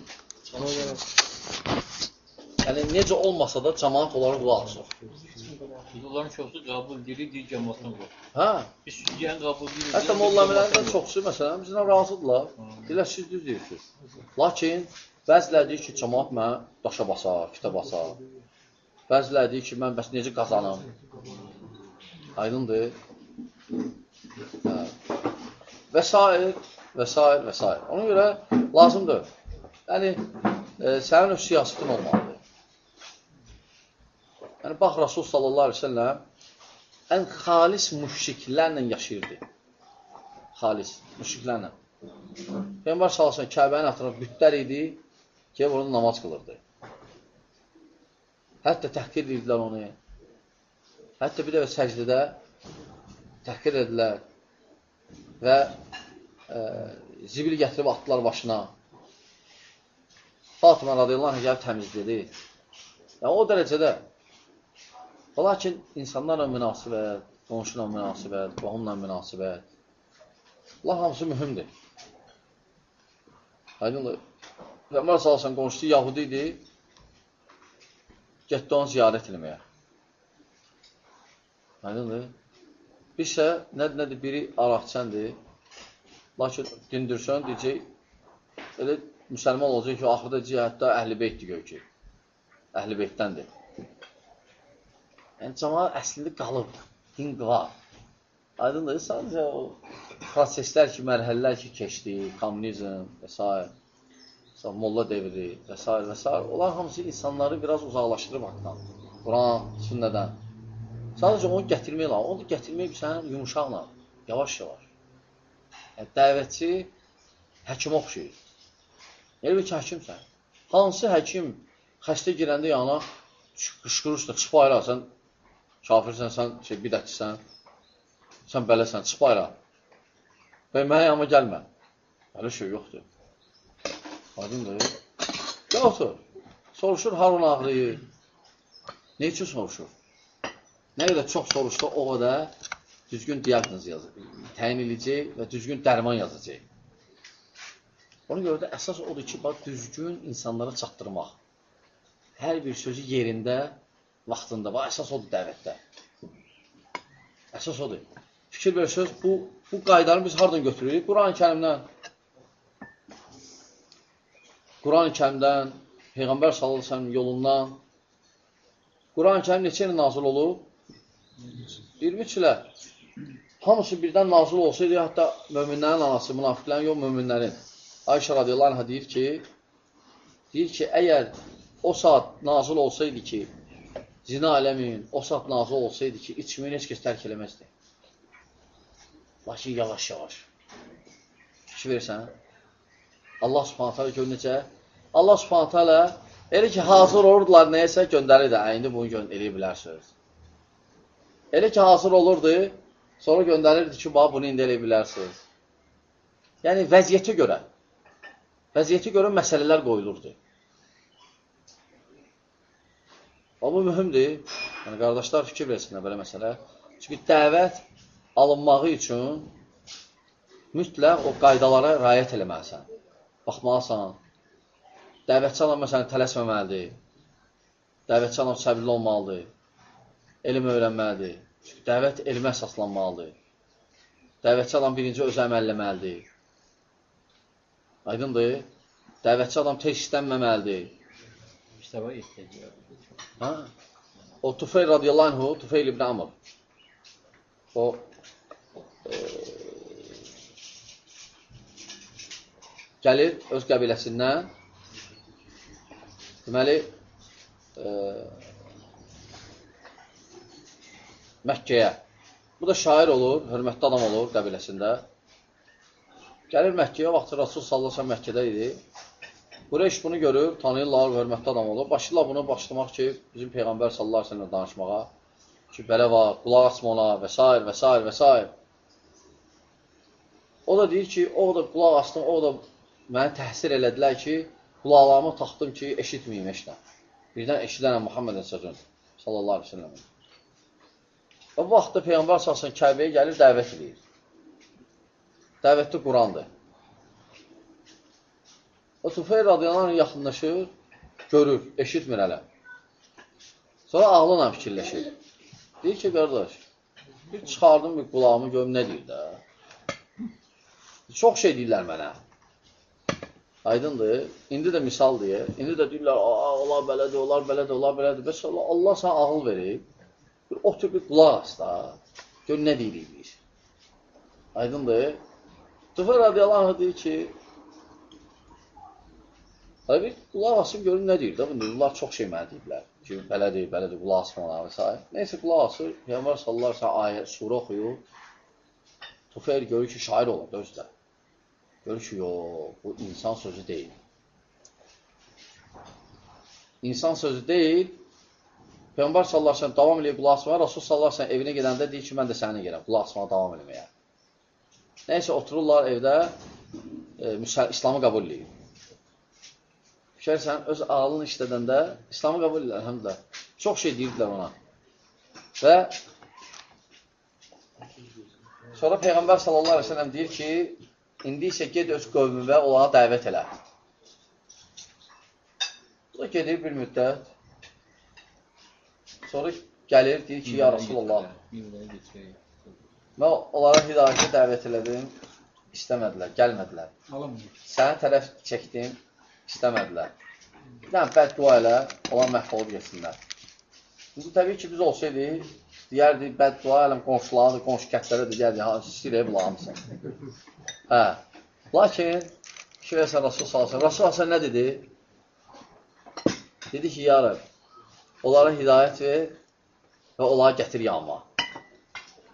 üçün Yəni necə olmasa da cəmaət onlara qulaq asır. onların çoxu qəbul edir, deyir cəmaatdan qol. Hə? Biz südiyən qəbul edir. Hətta mollamələrdən çoxsu məsələn bizlə razıdırlar. Deyirlər siz düz deyirsiniz. Lakin bəziləri deyir ki, cəmaət mənə daşa basar, kitə basar. Bəziləri deyir ki, mən bəs necə qazanım? Aydındır? Hə. Və s. və s. və s. Ona görə lazımdır. Yəni, e, sənin öz siyasətin olmalıdır. Yəni, bax, Rasul sallallahu aleyhi ve sellem ən xalis müşriklərlə yaşayırdı. Xalis müşriklərlə. Peyğəmbər sallallahu Kəbənin ətrafı bütlər idi ki, orada namaz qılırdı. Hətta təhqir edirdilər onu. Hətta bir dəfə səcdədə təhqir edilər və e, zibil gətirib atdılar başına. Fatıma radiyallahu anh gəlib təmizledi. Yəni, o dərəcədə. Lakin insanlarla münasibət, qonşuyla münasibət, qohumla münasibət, Allah hamısı mühümdür. Aydındır. Peyğəmbər salsan qonşusu Yahudi idi, getdi onu ziyarət eləməyə. Aydındır. Bir isə nədir, nədir, biri araqçəndir, lakin dindirsən, deyəcək, elə müsəlman olacaq ki, axırda cihətdə əhl-i beytdir gör ki. Əhl-i beytdəndir. Yəni, cəmaat əslində qalıb, din var. Aydındır, sadəcə o proseslər ki, mərhələlər ki, keçdi, kommunizm və s. molla devri və s. və s. Onlar hamısı insanları biraz uzaqlaşdırıb haqdan. Quran, sünnədən. Sadəcə onu gətirmək lazım. Onu gətirmək sən yumuşaqla, yavaş-yavaş. Yəni, dəvətçi həkimə oxşayır. Elə ki, həkimsən. Hansı həkim xəstə girəndə yana qışqırırsa, çıx bayra, sən kafirsən, sən şey, bidətçisən, sən beləsən, çıx bayra. Və mənə yanıma gəlmə. Belə şey yoxdur. Aydındır. Gəl otur. Soruşur, harun ağrıyır. Ne üçün soruşur? Nə qədər çox soruşsa, o qədər düzgün diaqnoz yazır, təyin edəcək və düzgün dərman yazacaq. Ona görə də əsas odur ki, bax, düzgün insanlara çatdırmaq. Hər bir sözü yerində, vaxtında. Bax, əsas odur dəvətdə. Əsas odur. Fikir versəz, bu, bu qaydanı biz hardan götürürük? Quran-ı kərimdən. Quran-ı kərimdən, Peyğəmbər sallallahu aleyhi yolundan. Quran-ı kərim neçə ilə nazil olub? 23 ilə. Hamısı birdən nazil olsaydı, hətta möminlərin anası, münafiqlərin, yox möminlərin. Ayşə radiyallahu anh deyir ki, deyir ki, əgər o saat nazil olsaydı ki, zina eləməyin, o saat nazil olsaydı ki, içmeyi heç kəs tərk eləməzdi. Lakin yavaş-yavaş. Fikir versən, Allah subhanətə alə gör necə? Allah subhanətə alə elə ki, hazır olurdular nəyəsə göndərir də, indi bunu eləyə bilərsiniz. Elə ki, hazır olurdu, sonra göndərirdi ki, bax, bunu indi eləyə bilərsiniz. Yəni, vəziyyətə görə, vəziyyətə görə məsələlər qoyulurdu. O, bu mühümdür. Yəni, qardaşlar fikir versinlər belə məsələ. Çünki dəvət alınmağı üçün mütləq o qaydalara rayət eləməlisən. Baxmalısan. Dəvətçi adam, məsələn, tələsməməlidir. Dəvətçi adam səbirli olmalıdır. Elm öyrənməlidir. Çünki dəvət elmə əsaslanmalıdır. Dəvətçi adam birinci öz əməlləməlidir. Aydındır. Dəvətçi adam tez istənməməlidir. Ehtiyacı Ha? O Tufeyl radiyallahu anhu, Tufeyl ibn Amr. O e, gəlir öz qəbiləsindən deməli e, Məkkəyə. Bu da şair olur, hörmətli adam olur qəbiləsində. Gəlir Məkkəyə, o vaxt Rasul sallallahu Məkkədə idi. Qureyş bunu görür, tanıyırlar, hörmətli adam olur. Başlayırlar bunu başlamaq ki, bizim Peyğəmbər sallallahu səlləm danışmağa ki, belə var, qulaq asma ona və s. və s. və s. O da deyir ki, o da qulaq astım, o da məni təhsir elədilər ki, qulaqlarımı taxdım ki, eşitməyim eşlə. Birdən eşidənəm Muhammedin sözünü, sallallahu aleyhi ve sellem. Bu vaxtda Peyğəmbər salsın Kəbəyə gəlir, dəvət edir. Dəvətli Qurandır. O Tufeyl radiyallahu yaxınlaşır, görür, eşitmir hələ. Sonra ağlına fikirləşir. Deyir ki, qardaş, bir çıxardım bir qulağımı görüm nə deyir də. Çox şey deyirlər mənə. Aydındır. İndi də misal deyir. İndi də deyirlər, onlar belədir, onlar belədir, onlar belədir. Bəs Allah, Allah sənə ağıl verib. Bir otur bir qulaq as da. Gör nə deyirik biz. Aydındır. Tufeyl radiyallahu anh deyir ki, Hələ bir qulaq asım görün nə deyir də, bunlar çox şey mənə deyiblər. Ki, belədir, belədir, qulaq asmalar və s. Neysə, qulaq asır, Peyğəmbər sallar sən ayə, surə oxuyur. Tufeyl görür ki, şair olur, özdə. Görür ki, yox, bu insan sözü deyil. İnsan sözü deyil. Peyğəmbər sallar sən davam eləyir qulaq asmağa, Rasul sallar sən evinə gedəndə deyir ki, mən də səninlə gələm, qulaq asmağa davam eləməyə. Neysə, otururlar evdə, e, İslamı qəbul edir. Fikərsən, öz ağlını işlədəndə İslamı qəbul edirlər, həmdlə. Çox şey deyirdilər ona. Və sonra Peyğəmbər sallallahu aleyhi ve sellem deyir ki, indi isə ged öz qövmüvə onlara dəvət elə. Bu da gedir bir müddət. Sonra gəlir, deyir ki, ya Rasulullah, mən onlara hidayətə dəvət elədim, istəmədilər, gəlmədilər. Sənə tərəf çəkdim, istəmədilər. Bir dənə bəddua elə, olan məhv olub geçsinlər. İndi təbii ki, biz olsaydı, deyərdi, bəddua eləm qonşulardır, qonşu kətlərə deyərdi, istəyir bunlar hamısı. Hə. Lakin, ki versən Rasul salsın. Rasul salsın nə dedi? Dedi ki, ya Rəb, onlara hidayət ver və onları gətir yanıma.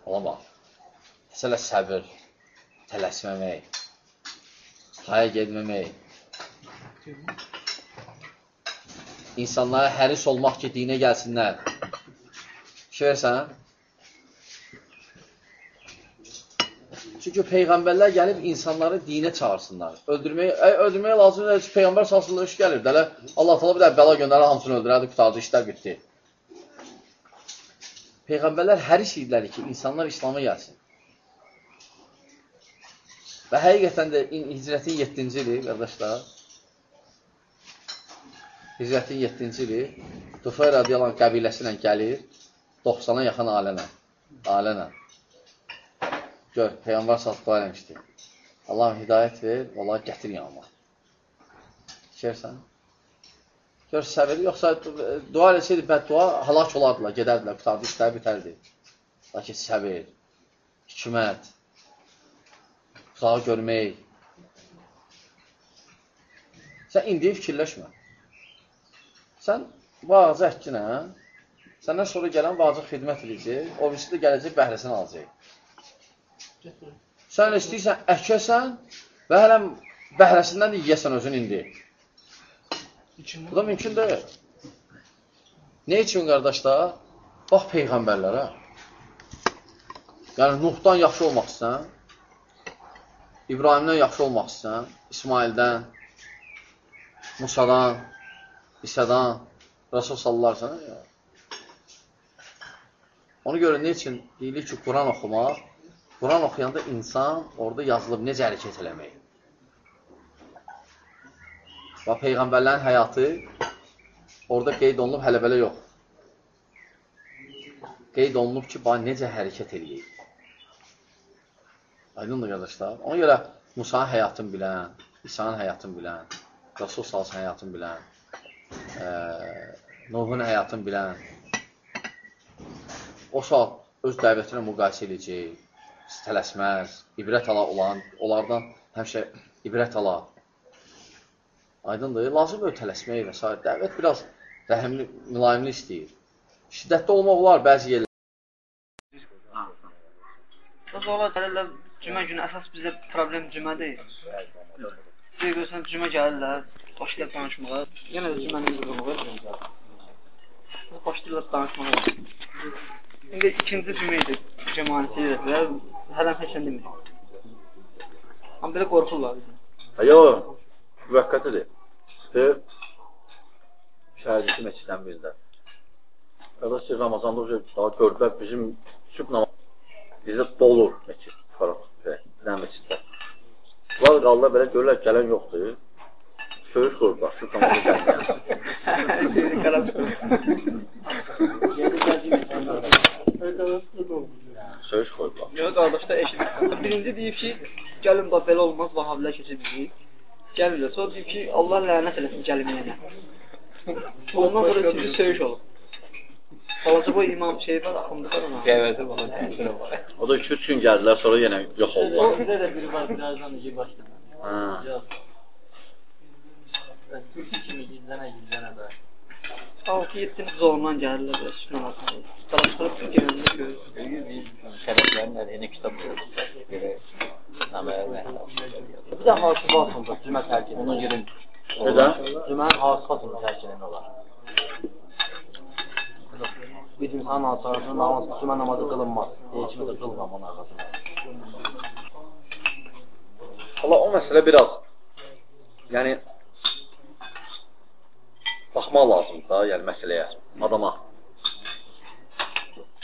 Ola bax. Məsələ səbir, tələsməmək, haya gedməmək, İnsanlara həris olmaq ki, dinə gəlsinlər. Şöyərsən? Çünki Peyğəmbərlər gəlib insanları dinə çağırsınlar. Öldürməyə, ə, öldürməyə lazım deyil. Peyğəmbər salsınlar iş gəlir. Dələ Allah təala bir də bəla göndərir, hamısını öldürərdi, qutardı, işlər bitdi. Peyğəmbərlər həris idilər ki, insanlar İslam'a gəlsin. Və həqiqətən də hicrətin 7-ci ili, qardaşlar, Hicrətin 7-ci ili Tufay radiyalan qəbiləsi ilə gəlir, 90-a yaxın alənə. Alənə. Gör, Peyğəmbər dua eləmişdi. Allahım hidayət ver, Allah gətir yanıma. Şersən? Gör, səbir, yoxsa dua eləsəydi bəddua, halak olardılar, gedərdilər, qutardı, işləri bitərdi. Lakin səbir, hikmət, uzağı görmək. Sən indi fikirləşmə. Sən vacı əkkinə, səndən sonra gələn vacı xidmət edəcək, o birisi də gələcək bəhrəsini alacaq. Sən istəyirsən əkəsən və hələm bəhrəsindən də yiyəsən özün indi. Bu da mümkün deyil. Ne üçün qardaşlar? Bax Peyğəmbərlərə. Yəni, Nuhdan yaxşı olmaq istəyən, İbrahimdən yaxşı olmaq istəyən, İsmaildən, Musadan, İsa'dan, Rasul sallallahu aleyhi. Onu görə nə üçün deyilir ki, Quran oxumaq, Quran oxuyanda insan orada yazılıb necə hərəkət eləmək. Və Peyğəmbərlərin həyatı orada qeyd olunub, hələ belə yox. Qeyd olunub ki, necə hərəkət eləyək. Aydındır, qardaşlar. Ona görə Musa'nın həyatını bilən, İsa'nın həyatını bilən, Rasul salsın həyatını bilən, ə, Nuhun həyatını bilən o saat öz dəvətinə müqayisə edəcək, tələsməz, ibrət ala olan, onlardan həmişə ibrət ala. Aydındır, lazımdır tələsmək və s. Dəvət biraz rəhimli, mülayimli istəyir. Şiddətli olmaq olar bəzi yerlər. O zaman gəlirlər, cümə günü əsas bizə problem cümədir. Bir görsən cümə gəlirlər, başlayır danışmağa. Yenə də cümlənin qurulur. Başlayırlar danışmağa. İndi ikinci cümə idi cəmanəti edirlər. Hələm heç nə demir. Amma belə qorxurlar. Yox, müvəqqətidir. Çıxır, şəhərcisi məsciddən birində. Qardaş, Ramazanda daha gördülər, bizim sübh namazı bizdə dolur məscid, faraq, nə məsciddə. Bunlar qaldılar belə görürlər, gələn yoxdur. Söyüş qoyublar, sübh namazı gəlməyən. Söyüş qoyublar. Yox, qardaşlar eşit. Birinci deyib ki, gəlin bax belə olmaz, vahabilər keçir bizi. Gəlirlər. Sonra deyib ki, Allah lənət eləsin gəlməyənə. Ondan sonra ikinci söyüş olur. Balaca boy imam şey var, axındı var ona. Təsirə var. O da 2-3 gün gəldilər, sonra yenə yox oldular. Bizdə də biri var, birazdan iki başladı. Ha. Türkü kimi gizlənə, gizlənə də. 6-7 qız ondan gəlirlər belə sünnə atmalı. Danışdırıb Türkiyəndə görürüz. Şərəflərin əleyhinə kitab yazır. Belə naməyə Bir də hasıb altında cümə tərk edin. Ona görə? Cümənin hasıb altında tərk edin olar. Bir insan hasarında namaz, cümə namazı qılınmaz. Deyir kimi də qılmam onun arxasında. Allah o məsələ biraz yəni baxmaq lazımdır da, yəni məsələyə, adama.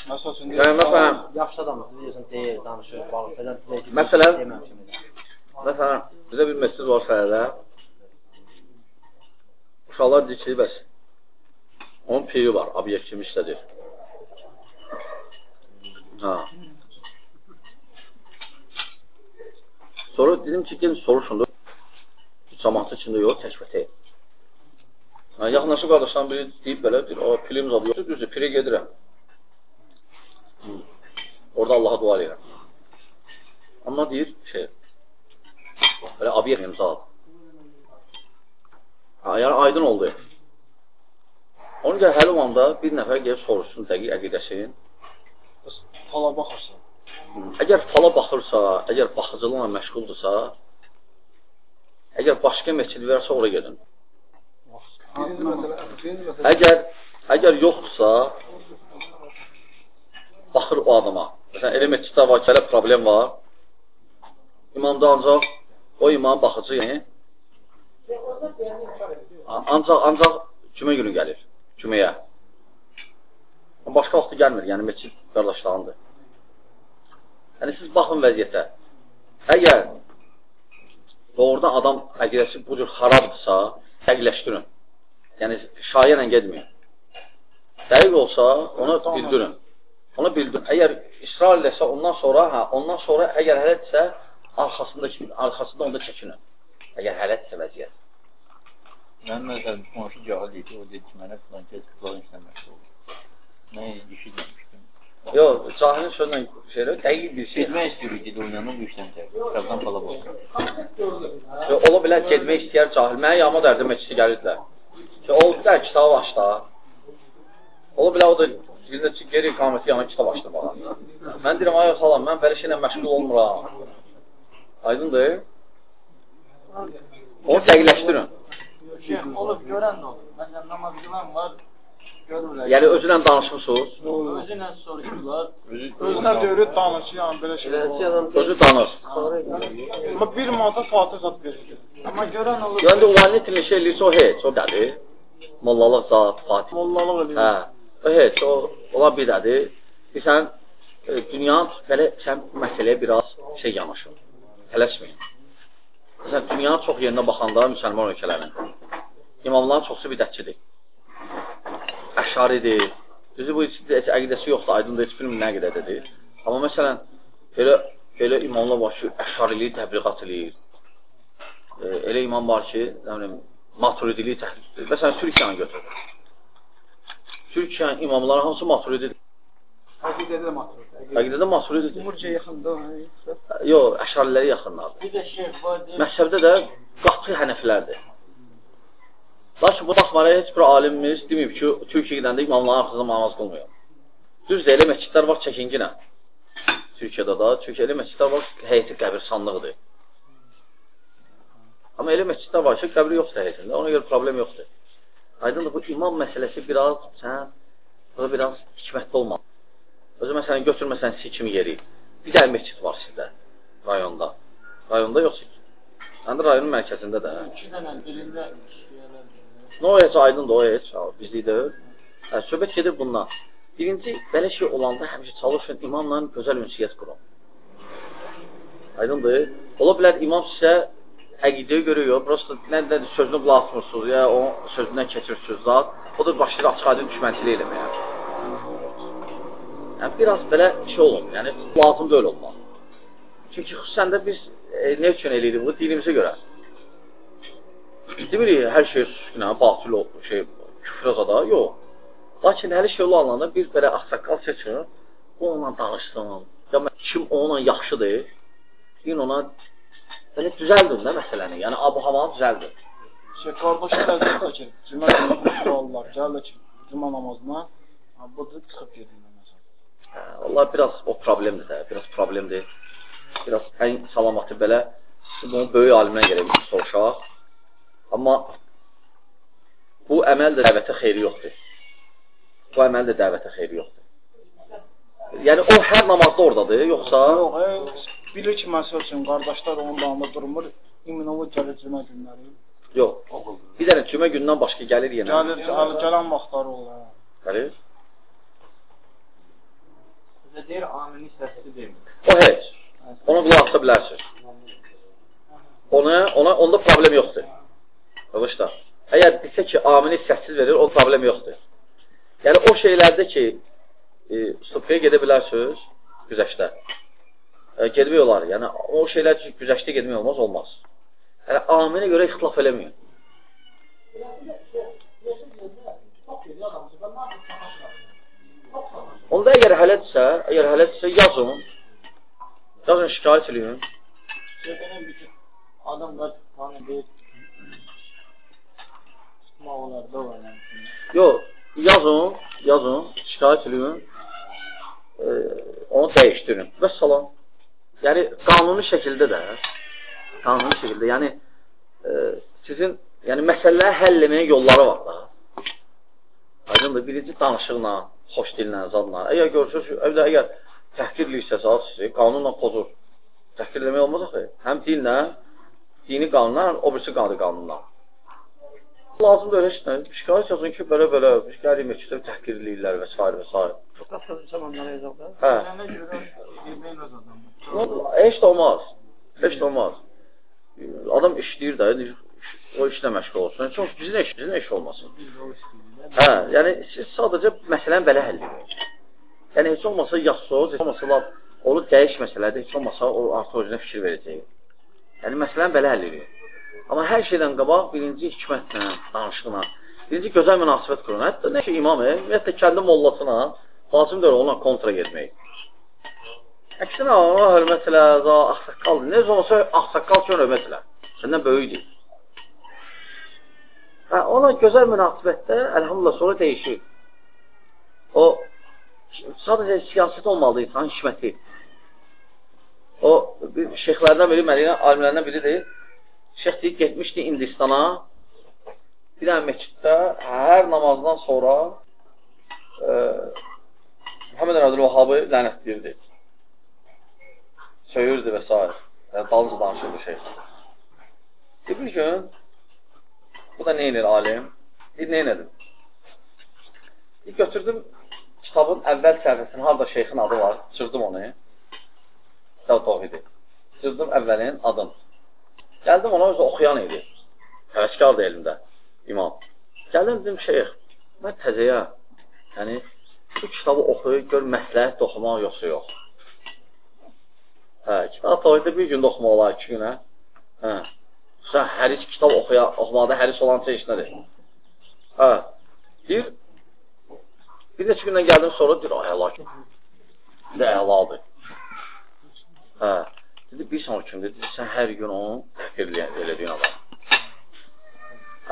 Yəni məsələn, Yaxşı adamdır, deyirsən, deyir, danışır, balıq, belə deyir Məsələn- məsələn, bizə bir məscid var şəhərdə. Uşaqlar deyir ki, bəs onun piri var, obyekt kimi işlədir. Ha. Sonra dedim ki, gelin soruşun da. Cəmaatın içində yox, təşvət et. Ha, yaxınlaşıb qardaşlarım biri deyib belə, deyir, o pilim zadı yoxdur, düzdür, pirə gedirəm. Hı. Orada Allaha dua edirəm. Amma deyir, şey, belə obyekt imzal. Ha, yəni aydın oldu. Onun gəl həll olanda bir nəfər gəlib soruşsun dəqiq əqidəsini. Fala baxırsan. Əgər fala baxırsa, əgər baxıcılıqla məşğuldursa, əgər başqa məscid versə ora gedin. Əgər əgər yoxdursa, baxır o adama. Məsələn, elə məsciddə var ki, elə problem var. İmamda ancaq o imam baxıcı, yəni ancaq ancaq cümə günü gəlir, cüməyə. Başqa vaxtı gəlmir, yəni məscid qardaşlarındır. Yəni siz baxın vəziyyətə. Əgər doğrudan adam əqidəsi bu cür xarabdırsa, dəqiqləşdirin. Yəni şayə ilə getməyin. Dəqiq olsa, ona bildirin. Ona bildirin. Əgər israr eləsə, ondan sonra, hə, ondan sonra əgər hələtsə, arxasındakı arxasında onda çəkinin. Əgər hələtsə vəziyyət. Mənim məsələn, qonşu cahil idi, o dedi ki, mənə filan kəs filan işlə məşğul olur. Mən işi demişdim. Yox, cahilin sözlə şeylə dəqiq bir şey. Getmək istəyirik, dedi, oynanım bu işdən tək. Birazdan pala. Yox, ola bilər getmək istəyər cahil. Mənə yağma dərdi məclisi gəlirdilər. Ki, o bir dənə kitab açdı. Ola bilər o da ki, geri iqaməti yana kitab açdı bana. Mən deyirəm, ay salam, mən belə şeylə məşğul olmuram. Aydındır? Onu dəqiqləşdirin. Şeyh, olub görən də olur. Məsələn, namaz qılan var, görürlər. Yəni, özünlə danışmısınız, Özünə soruşurlar. Özünə görür danışır, yəni belə şey özü danır. Amma bir manata saatə zat verir. Amma görən olur. Yəni, ulaniyyə şey eləyirsə, o heç, o dədir. Mollalıq zat, fatih. Mollalıq eləyir. Hə, o heç, o ola bidədir. Sən e, dünyanın belə sən məsələyə biraz şey yanaşın. Tələsməyin. Məsələn, dünyanın çox yerinə baxanda müsəlman ölkələrin imamların çoxsu bidətçidir. Əşaridir. Düzü bu heç əqidəsi yoxdur, aydındır, heç bilmir nə qədədir. Amma məsələn, belə belə imamlar var ki, əşariliyi təbliğat eləyir. E, elə imam var ki, nə bilim, maturidiliyi təbliğat eləyir. Məsələn, Türkiyəni götür. Türkiyənin imamları hamısı maturididir. Əqidədə maturididir. Murciə yaxında o. hə. Yox, əşarilərə yaxınlardır. Bir də şeyh var. Məzhəbdə də qatı hənəfilərdir. Lakin bu baxmaraq heç bir alimimiz deməyib ki, Türkiyə gedəndə imamların arxasında namaz qılmıyor. Düzdür, elə məscidlər var çəkinginə. Türkiyədə da, Türkiyədə məscidlər var həyəti qəbirsanlıqdır. Amma elə məscidlər var ki, qəbri yoxdur həyətində, ona görə problem yoxdur. Aydındır, bu imam məsələsi biraz, sən burada biraz hikmətli olmalı. Özü məsələn, götürməsən sikim yeri. Bir dənə məscid var sizdə, rayonda. Rayonda yoxsa. Həm də rayonun mərkəzində də. İki dənə birində. Nə o heç aydındır, o heç, bizlik deyil. Hə, söhbət gedir bundan. Birinci, belə şey olanda həmişə çalışın, imamla gözəl ünsiyyət qurun. Aydındır. Ola bilər imam sizə əqidəyə görə yox, prosto nədən sözünü qulaq asmırsınız, ya o sözündən keçirsiniz zat, o da başlayır açıq aydın düşmənçilik eləməyə. Yəni, biraz belə şey olun, yəni lazım da öyle olmaq. Çünki xüsusən də biz e, ne üçün eləyirik bu? Dinimizə görə. Demirik, hər şey günə, batıl o şey, küfrə qada, yox. Lakin hər şey olananda bir belə axsaqqal seçin, o onunla danışsın. Ya kim onunla yaxşıdır, deyin ona belə düzəldin də məsələni. Yəni abu havanı düzəldin. Şey, qardaşlar əzəldə ki, cümə suallar gəlir ki, cümə namazına, bu da çıxıb gedirlər məsələn. Hə, biraz o problemdir də, biraz problemdir. Biraz ən salamatı belə bunu böyük alimdən gələ bir soruşaq. Amma bu əməl də dəvətə xeyri yoxdur. Bu əməl də dəvətə xeyri yoxdur. Yəni o hər namazda oradadır, yoxsa Yox, e, bilir ki, məsəl üçün qardaşlar onun dalında durmur, immunolu gəlir cümə günləri. yox. Bir dənə cümə gündən başqa gəlir yenə. Gəlir, gəl, gələn vaxtları olur. hə. Gəlir. Sizə deyir, amini səsli demir. O heç. Ona qulaq asa bilərsiniz. Ona, ona, onda problem yoxdur. Yavaşda. Əgər desə ki, amini səssiz verir, o problem yoxdur. Yəni, o şeylərdə ki, e, sufraya gedə bilərsiniz, güzəşdə. E, gedmək olar. Yəni, o şeylər ki, güzəşdə gedmək olmaz, olmaz. Yəni, aminə görə ixtilaf eləməyin. Onda əgər hələdirsə, əgər hələdirsə, yazın. Yazın, şikayət eləyin. Adam da hani bir tutma olar da yani. Yox, yazın, yazın, şikayət eləyin. E, onu dəyişdirin. Və salam. Yəni, qanuni şəkildə də, qanuni şəkildə, yəni, e, sizin, yəni, məsələləri həll eləməyə yolları var da. Aydındır, birinci danışıqla, xoş dillə, zadla. Əgər görürsünüz, evdə əgər təhqirliysə zat sizi, qanunla pozur. Təhqir eləmək olmaz axı. Həm dinlə, dini qanunla, o birisi qanuni qanunla. Lazımdır öyle işte. Şikayət yazın ki, belə-belə, gəlir məktubu təhqirliyirlər və s. və s. Çok qısa zamanlara yazıldı. Hə. Gələnə görə yemək adam. Heç də olmaz. Heç də olmaz. Adam işləyir də, o işlə məşğul olsun. Çox bizim iş, bizim iş olmasın. Hə, yəni siz sadəcə məsələni belə həll edin. Yəni heç olmasa yazsız, heç olmasa lap onu dəyişməsələr də heç olmasa o artıq özünə fikir verəcək. Yəni məsələni belə həll edin. Amma hər şeydən qabaq birinci hikmətlə, danışıqla, birinci gözəl münasibət qurun. Hətta nə ki imam, ümumiyyətlə kəndi mollasına lazımdır onunla kontra getmək. Əksinə ona hörmət elə, axsaqqal, necə olsa axsaqqal ki, hörmət elə. Səndən böyükdür. Hə, ona gözəl münasibətdə əlhamdülillah sonra dəyişir. O sadəcə siyasət olmalıdır insan hikməti. O bir şeyxlərdən biri, Mədinə alimlərindən biridir. Şeyx deyir, getmişdi Hindistana. Bir dənə məsciddə hər namazdan sonra e, Muhammed Əbdül Vahabı lənətləyirdi. Söyürdü və s. Yəni, dalınca danışırdı şeyx. Bir gün Bu da nə edir alim? Nə edim? Bir götürdüm kitabın əvvəl səhifəsini, harada şeyxin adı var, çırdım onu. Kitab tohidi. Çırdım əvvəlin adını. Gəldim ona özü oxuyan idi. Həvəskardı elimdə, imam. Gəldim dedim, şeyx, mən təzəyə, yəni, bu kitabı oxuyub, gör məsləhət oxumaq yoxsa yox. Hə, kitab tohidi bir gündə oxumaq olar, iki günə. Hə, Sən həris kitab oxuya, oxumaqda həris olan şey işlədir. Hə. Deyir, bir neçə gündən gəldim sonra deyir, ay əla ki, də əladır. Hə. Dedi, bir sən o kimdir? Dedi, sən hər gün onu təhqir elədiyin adam.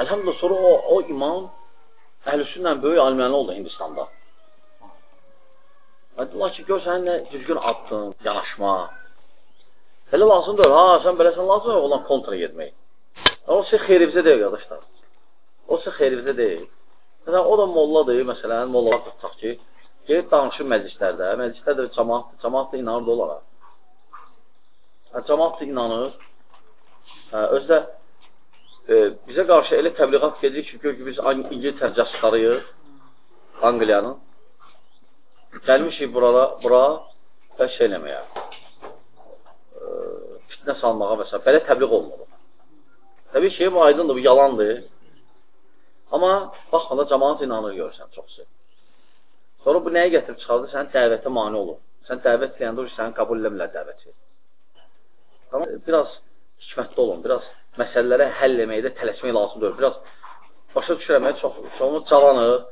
Əlhamdülillah, sonra o, o imam əhlüsünlə böyük aliməni oldu Hindistanda. Dedilər ki, gör sənin nə düzgün addım, yanaşma. Elə lazımdır, ha, sən beləsən lazımdır, olan kontra getmək. O sizin xeyrinizə deyil, qardaşlar. O sizin xeyrinizə deyil. Məsələn, o da molladır, məsələn, mollalar tutaq ki, gelib danışır məclislərdə, məclislərdə cəmaat, cəmaat da inanır da onlara. Hə, cəmaat da inanır. Hə, özü də e, bizə qarşı elə təbliğat gedir ki, gör ki, biz İngiltər cəskarıyıq, Angliyanın. Gəlmişik burada, bura və şey eləməyə, e, fitnə salmağa və s. Belə təbliğ olmalı. Təbii ki, bu aydındır, bu yalandır. Amma baxmada cəmaat inanır görürsən çoxsu. Sonra bu nəyə gətirib çıxardır? Sənin dəvətə mani olur. Sən dəvət edəndə o səni qəbul eləmirlər dəvəti. Amma biraz hikmətli olun, biraz məsələlərə həll etməkdə tələsmək lazımdır. Biraz başa düşürəmək çox, çoxumuz cavanıq,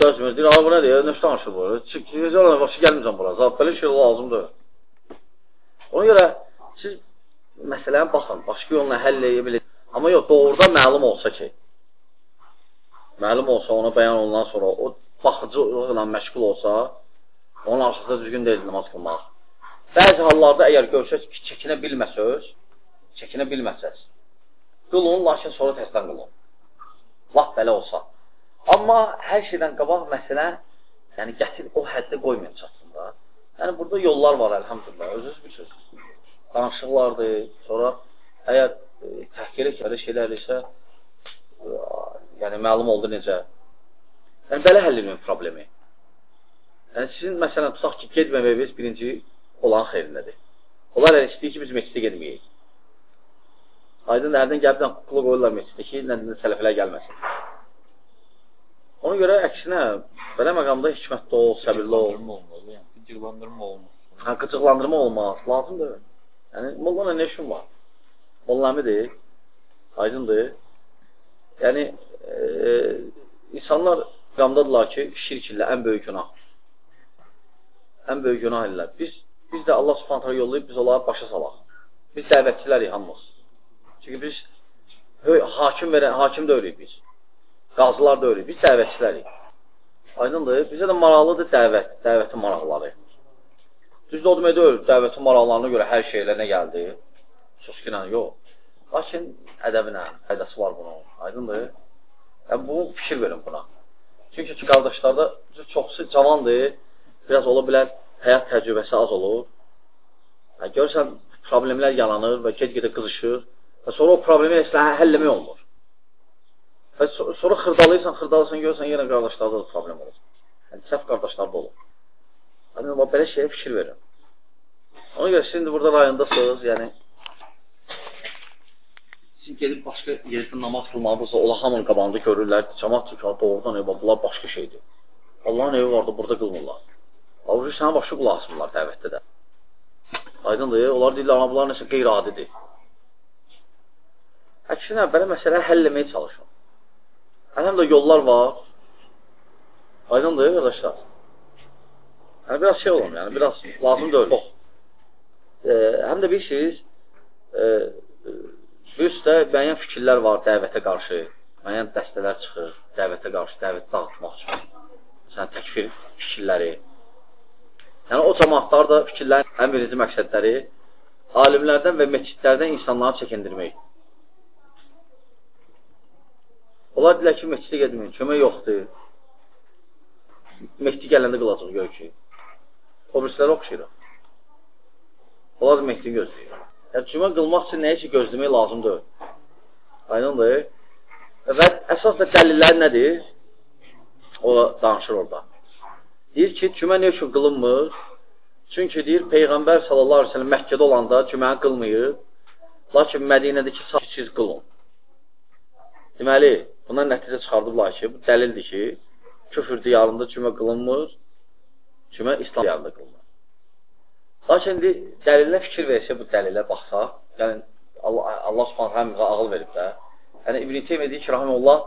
dözmür, deyir, bu nə deyir, nə danışır bu? Necə olan, başa gəlməyəcəm bura, belə şey lazımdır. Ona görə siz məsələni baxın, başqa yolla həll edə bilir. Amma yox, doğrudan məlum olsa ki, məlum olsa, ona bəyan olunan sonra, o baxıcılıqla məşğul olsa, onun arxasında düzgün deyil namaz qılmaq. Bəzi hallarda əgər görsəz ki, çəkinə bilməsəz, çəkinə bilməsəz, qılın, lakin sonra təsdən qılın. Laf belə olsa. Amma hər şeydən qabaq məsələ, yəni gətir o həddə qoymayın çatsın da. Yəni burada yollar var, əlhamdülillah, özünüz bilirsiniz. Danışıqlardır, sonra əgər e, təhqir etməli şeylərdirsə, e, yəni məlum oldu necə. Yəni belə həll edin problemi. Yəni sizin məsələn tutaq ki, getməməyiniz birinci olan xeyrindədir. Onlar elə istəyir ki, biz məscidə getməyək. Aydın hərdən gəlibdən kukla qoyurlar məscidə ki, nədən sələfələr gəlməsin. Ona görə əksinə, belə məqamda hikmətli ol, səbirli ol. Yəni, qıcıqlandırma olmaz. Hə, qıcıqlandırma olmaz, lazımdır. Yəni, mollana nə işin var? Mollamidir, aydındır. Yəni, e, insanlar qamdadırlar ki, şirk ilə ən böyük günah. Ən böyük günah ilə. Biz, biz də Allah subhanətə yollayıb biz onları başa salaq. Biz dəvətçilərik hamımız. Çünki biz hakim verən, hakim də öyrəyik biz. Qazılar da öyrəyik. Biz dəvətçilərik. Aydındır. Bizə də maraqlıdır dəvət, dəvətin maraqları. Düzdür, o demək deyil, dəvətin maraqlarına görə hər şeylə nə gəldi? Susqinə, yox. Lakin ədəbinə, faydası var bunun. Aydındır. Yəni, bu fikir verin buna. Çünki ki, qardaşlarda çoxsu cavandır, biraz ola bilər həyat təcrübəsi az olur. Yəni, görürsən, problemlər yalanır və get-gedə qızışır və sonra o problemi əslə həll etmək olmur. Və sonra xırdalıysan, xırdalıysan, görürsən, yenə qardaşlarda da problem olur. Yəni, səhv qardaşlarda olur. Yəni, belə şeyə fikir verin. Ona görə şimdi burada rayondasınız, yəni siz gedib başqa yerdə namaz qılmağınızda ola hamının qabağında görürlər, cəmat ki, doğrudan ev bunlar başqa şeydir. Allahın evi var da burada qılmırlar. Avucu sənə başqa qulaq asmırlar dəvətdə də. Aydındır, onlar deyirlər, amma bunlar nəsə qeyri-adidir. Əksinə, belə məsələ həll etməyə çalışın. Həm də yollar var. Aydındır, qardaşlar. Yəni, biraz şey olun, yəni, biraz lazım deyil. E, həm də bilirsiniz, e, üstə müəyyən fikirlər var dəvətə qarşı, müəyyən dəstələr çıxır, dəvətə qarşı, dəvəti dağıtmaq üçün. Məsələn, təkfir fikirləri. Yəni, o cəmaatlar da fikirlərin ən birinci məqsədləri alimlərdən və meçidlərdən insanları çəkindirmək. Onlar deyilər ki, meçidə gedməyin, kömək yoxdur. Mehdi gələndə qılacaq gör ki. O birisləri oxşayırıq. Onlar da Mehdini gözləyir. Yəni, cümə qılmaq üçün nəyə ki, gözləmək lazımdır? Aynındır. Və əsas da dəlillər nədir? O danışır orada. Deyir ki, cümə nə üçün qılınmır? Çünki deyir, Peyğəmbər sallallahu aleyhi ve sellem Məkkədə olanda cüməni qılmayıb, lakin Mədinədəki siz qılın. Deməli, Bundan nəticə çıxardıblar ki, bu dəlildir ki, küfür diyarında cümə qılınmır, cümə İslam diyarında qılınır. Lakin dəlilə fikir versə bu dəlilə baxsaq, yəni Allah, Allah subhanə həmizə ağıl verib də, yəni İbn-i Teymiyyə deyir ki, rahimullah,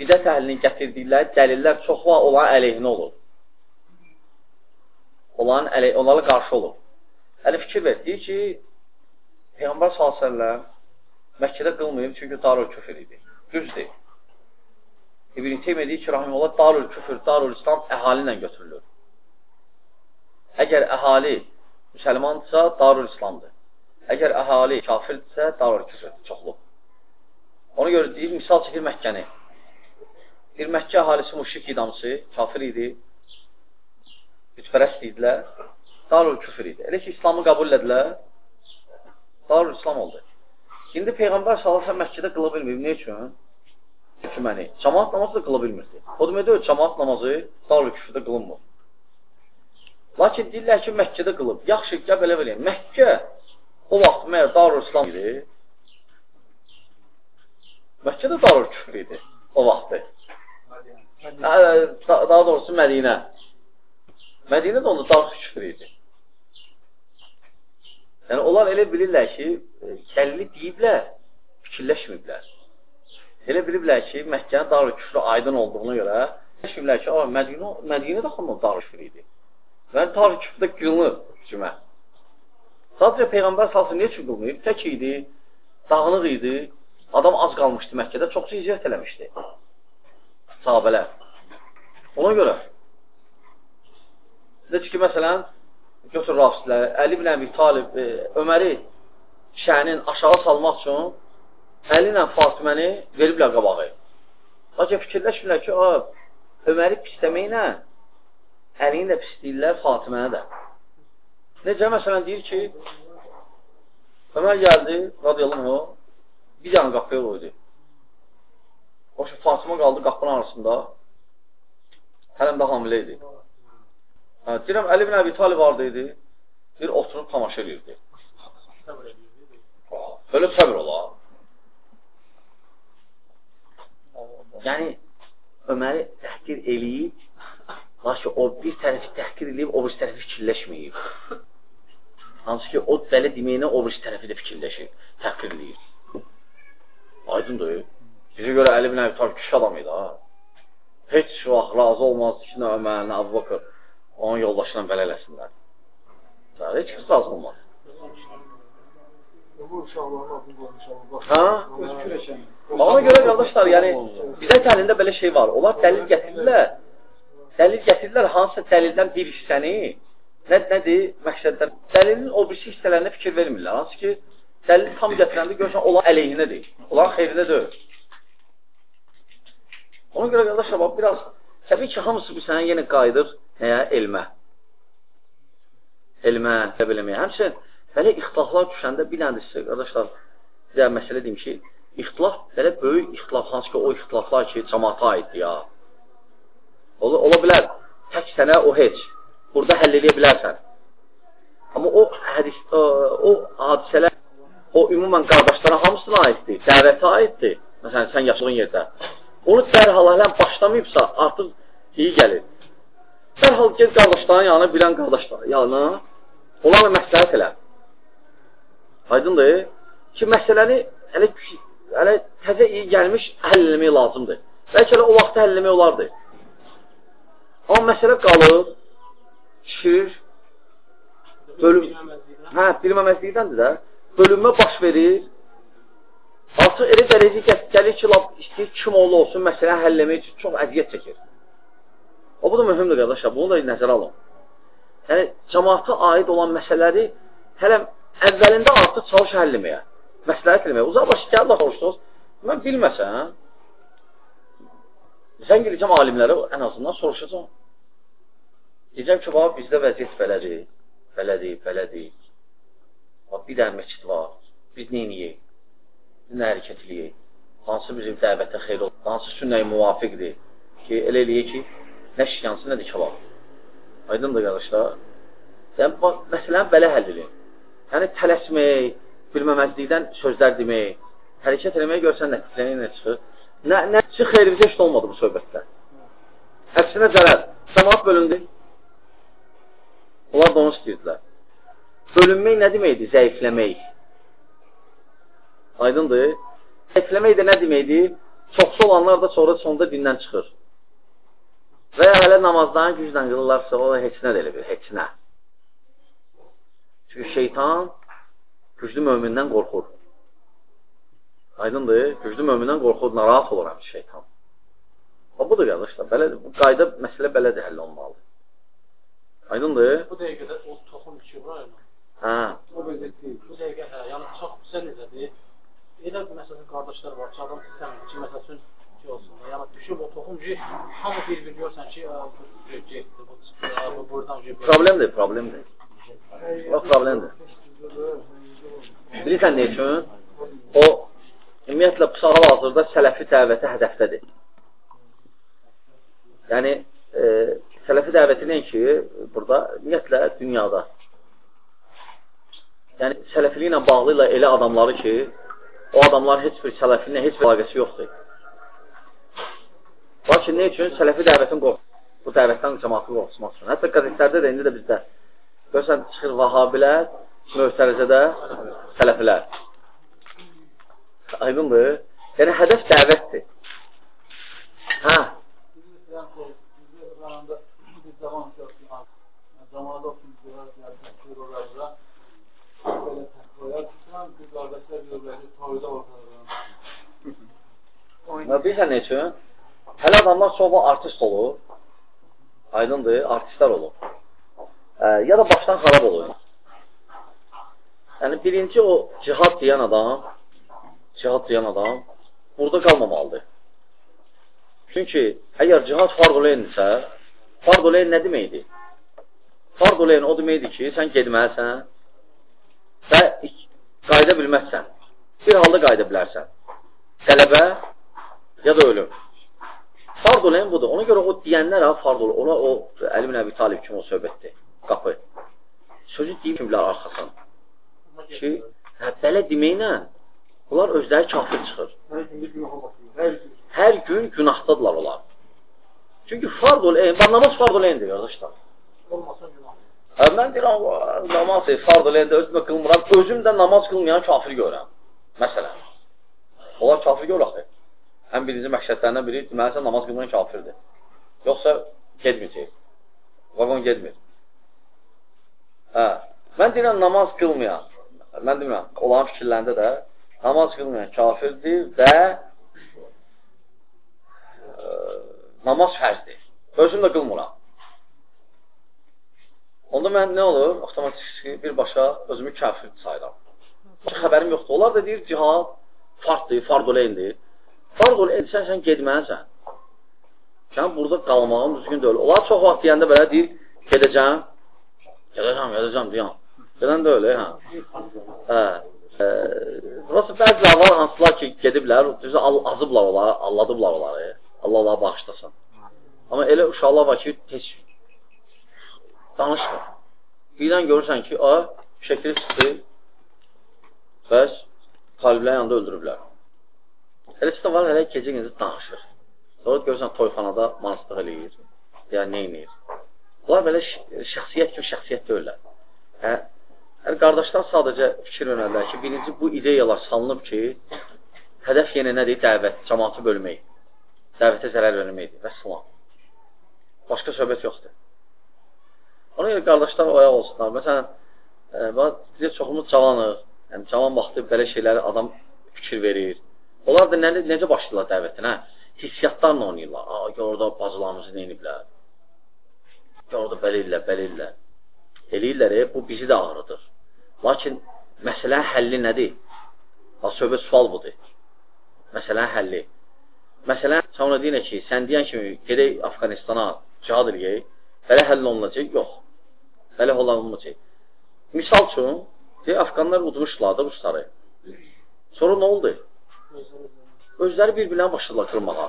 bidət əhlinin gətirdikləri dəlillər çox onların əleyhinə olur. Onların ələ, onlara qarşı olur. Yəni fikir ver, deyir ki, Peyğəmbər s.ə.v Məkkədə qılmayıb, çünki darül küfür idi. Düzdür. İbn-i Teymiyyə deyir ki, rahimullah, darül küfür, darül İslam əhali ilə götürülür. Əgər əhali müsəlmandırsa, darül İslamdır. Əgər əhali kafirdirsə, darül küfür, çoxluq. Ona görə deyir, misal çəkir Məkkəni. Bir Məkkə əhalisi müşrik idamsı, kafir idi, bütpərəst idilər, darül küfür idi. Elə ki, İslamı qəbul edilər, darül İslam oldu. İndi Peyğəmbər sallallahu Məkkədə qıla bilməyib. Ne üçün? Cüməni. Cəmaat namazı da qıla bilmirdi. O demək deyil, cəmaat namazı darül küfrdə qılınmır. Lakin deyirlər ki, Məkkədə qılıb. Yaxşı, gəl belə verəyim. Məkkə o vaxt məyər darül İslam idi. Məkkədə darül küfr idi o vaxtı. Daha doğrusu Mədinə. Mədinə də onda darül küfr idi. Yəni, onlar elə bilirlər ki, kəlli deyiblər, fikirləşməyiblər. Elə biliblər ki, Məkkənin darül küfrü aydın olduğuna görə, fikirləşməyiblər ki, Mədinə, Mədinə də xanım darül küfr idi. Və darül küfrdə qılınır cümə. Sadəcə Peyğəmbər salsın, niyə üçün qılmayıb? Tək idi, dağınıq idi, adam az qalmışdı Məkkədə, çoxsu hicrət eləmişdi. Sahabələr. Ona görə. Necə ki, məsələn, götür rafislər, Əli ibn Əbi Talib, e, Öməri şəhənin aşağı salmaq üçün Əli ilə Fatiməni veriblər qabağı. Lakin fikirləşmirlər ki, Öməri pisləməklə Əlini də pisləyirlər Fatiməni də. Necə məsələn deyir ki, Ömər gəldi, radiyallahu anh, bir dənə qapıya qoydu. O ki, Fatimə qaldı qapının arasında, hələm də hamilə idi. Deyirəm, Əli ibn Əbi Talib vardı idi. Bir oturub tamaşa edirdi. Böyle səbir ola. Yəni, Öməri təhqir eləyib, lakin o bir tərəfi təhqir eləyib, o bir tərəfi fikirləşməyib. Hansı ki, o belə deməyinə o bir tərəfi də fikirləşir, təhqir eləyir. Aydındır. Bizə görə Əli ibn Əbi Talib kişi adam idi, ha. Heç vaxt razı olmazdı ki, Ömərlə Abu Bakır onun yoldaşına belə eləsinlər. Heç kəs razı olmaz. Hə? Ona görə qardaşlar, yəni bizə təlində belə şey var. Onlar dəlil gətirirlər. Dəlil gətirirlər hansısa dəlildən bir hissəni nə nədir məqsədlər. Dəlilin o birisi hissələrinə fikir vermirlər. Hansı ki, dəlil tam gətirəndə görsən onlar əleyhinədir. Onlar xeyrinə deyil. Ona görə qardaşlar, bax, biraz təbii ki, hamısı bu sənə yenə qayıdır nəyə? Elmə. Elmə, nə biləməyə. Həmçinin, belə ixtilaflar düşəndə bir dənədir sizə, qardaşlar, bir dənə məsələ deyim ki, ixtilaf, belə böyük ixtilaf, hansı ki, o ixtilaflar ki, cəmaata aiddir ya. Ola, ola bilər, tək sənə o heç. Burada həll edə bilərsən. Amma o hədis, o, o hadisələr, o ümumən qardaşlara hamısına aiddir, dəvətə aiddir. Məsələn, sən yaşadığın yerdə. Onu dərhal hələn başlamayıbsa, artıq iyi gəlir. Dərhal ged qardaşların yanına, bilən qardaşların yanına, onlarla məsləhət elə. Aydındır ki, məsələni hələ, hələ təzə iyi gəlmiş həll eləmək lazımdır. Bəlkə elə o vaxtda həll eləmək olardı. Amma məsələ qalır, şir, bölüm, hə, bilməməzlikdəndir də, bölünmə baş verir, artıq elə dərəcə gəlir ki, lab, istəyir kim oğlu olsun, məsələ həll eləmək üçün çox əziyyət çəkir. O, bu da mühümdür, qardaşlar, bunu da nəzərə alın. Yəni, cəmaata aid olan məsələləri hələ əvvəlində artıq çalış həll eləməyə, məsləhət eləməyə. Uzaq başı gəldi, soruşdunuz, mən bilməsəm, sən gələcəm alimlərə ən azından soruşacam. Deyəcəm ki, bax, bizdə vəziyyət belədir, belədir, belədir. Bax, bir dənə məscid var, biz neyniyik? Nə hərəkət eləyik? Hansı bizim dəvətə xeyr olur? Hansı sünnəyə müvafiqdir? Ki, elə eləyək ki, nə şiyansı, nədir kebab. Aydındır, qardaşlar. Yəni, məsələn, belə həll edin. Yəni, tələsmək, bilməməzlikdən sözlər demək, hərəkət eləməyə görsən nəticəni nə çıxır? Nə, nəticə xeyrimizə heç olmadı bu söhbətdə. Əksinə cərəl, cəmaat bölündü. Onlar da onu istəyirdilər. Bölünmək nə deməkdir? Zəifləmək. Aydındır. Zəifləmək də nə deməkdir? Çoxsu olanlar da sonra sonunda dindən çıxır. Və ya hələ namazdan güclə qılırlarsa, o heç nə deyil, heç nə. Çünki şeytan güclü mömindən qorxur. Aydındır, güclü mömindən qorxur, narahat olur həmin şeytan. O, budur qardaşlar, belə, bu qayda məsələ belədir həll olmalıdır. Aydındır? Bu dəqiqədə o toxum içi var ya. Hə. Bu dəqiqə, hə, yəni çox sən necədir? Elə məsələn qardaşlar var, ki, adam istəmir ki, məsələn şey olsun. Yəni düşüb o toxum ki, hamı bir-bir görsən ki, bu getdi, bu buradan ki. Problemdir, problemdir. O problemdir. Bilirsən nə üçün? O, ümumiyyətlə, bu hal-hazırda sələfi dəvəti hədəfdədir. Yəni, e, sələfi dəvəti nə ki, burada, ümumiyyətlə, dünyada. Yəni, sələfili ilə bağlı ilə elə adamları ki, O adamlar heç bir sələfinlə heç bir əlaqəsi yoxdur. Lakin nə üçün? Sələfi dəvətin qorxu. Bu dəvətdən cəmatı qorxusmaq üçün. Hətta qəzetlərdə də indi də bizdə görsən çıxır vahabilər, möhtərizədə sələfilər. Aydındır? Yəni hədəf dəvətdir. Hə. Və bilirsən nə üçün? Hələ adamlar çoxu artist olur. Aydındır, artistlər olur. Ə, ya da başdan xarab olur. Yəni, birinci o cihad deyən adam, cihad deyən adam burada qalmamalıdır. Çünki əgər cihad farduleyndirsə, farduleyn nə deməkdir? Farduleyn o deməkdir ki, sən gedməlisən və qayda bilməzsən. Bir halda qayda bilərsən. Qələbə ya da ölüm. Farduleyn budur. Ona görə o deyənlər ha, fardul, ona o Əli bin Əbi Talib kimi o söhbətdir. Qapı. Sözü deyib kimlər arxasın. Ki, hə, belə deməklə onlar özləri kafir çıxır. Hər gün günahdadılar onlar. Çünki fardul eyn, bax namaz fardul eyndir, qardaşlar. Olmasa günah. Hə, mən deyirəm, namaz fardul eyndir, özümə qılmıram, özüm də namaz qılmayan kafir görürəm. Məsələn. Onlar kafir görür axı. Ən birinci məqsədlərindən biri, deməli, sən namaz qılmayan kafirdir. Yoxsa gedməyəcək. Vaqon gedmir. Hə. Mən deyirəm, namaz qılmayan, mən demirəm, olan fikirlərində də namaz qılmayan kafirdir və ə, namaz fərzdir. Özüm də qılmıram. Onda mən nə olur? Avtomatik birbaşa özümü kafir sayıram. Xəbərim yoxdur. Onlar da deyir, cihad farddır, farduleyndir. Farduleyn sən, sən gedməlisən. Sən burada qalmağın düzgün deyil. Onlar çox vaxt deyəndə belə deyir, gedəcəm, gedəcəm, gedəcəm, deyəm. Gedən də öyle, hə. Hə. E, Burası bəziləri var, hansılar ki, gediblər, düzü azıblar onları, alladıblar onları. Allah Allah bağışlasın. Amma elə uşaqlar var ki, heç danışmır. Birdən görürsən ki, a, şəkili çıxdı, bəs taliblər yanında öldürüblər. Eləsi də var, elə gecə gündüz danışır. Sonra görürsən toyxanada mansıdıq eləyir, nə eləyir. Bunlar belə şəxsiyyət kimi şəxsiyyət deyirlər. Hə, yəni, qardaşlar sadəcə fikir verməlidirlər ki, birinci bu ideyalar salınıb ki, hədəf yenə nədir? Dəvət, cəmatı bölmək, dəvətə zərər verməkdir və salam. Başqa söhbət yoxdur. Ona görə qardaşlar oyaq olsunlar. Məsələn, e, bizə çoxumuz cavanıq, yəni cavan vaxtı belə şeyləri adam fikir verir. Onlar da nə, necə başlayırlar dəvətinə? Hissiyatlarla oynayırlar. Aa, ki, orada bacılarımızı neyniblər? Ki, orada belə illər. Eləyirlər, e, bu bizi də ağrıdır. Lakin məsələnin həlli nədir? Ha, söhbət sual budur. Məsələnin həlli. Məsələn, sən ona deyinə ki, sən deyən kimi gedək Afqanistana cihad eləyək, belə həll olunacaq? Yox. Belə olunacaq. Misal üçün, deyə, Afqanlar udmuşlar da rusları. Sonra nə oldu? Özləri bir-birinə başladılar qırmağa.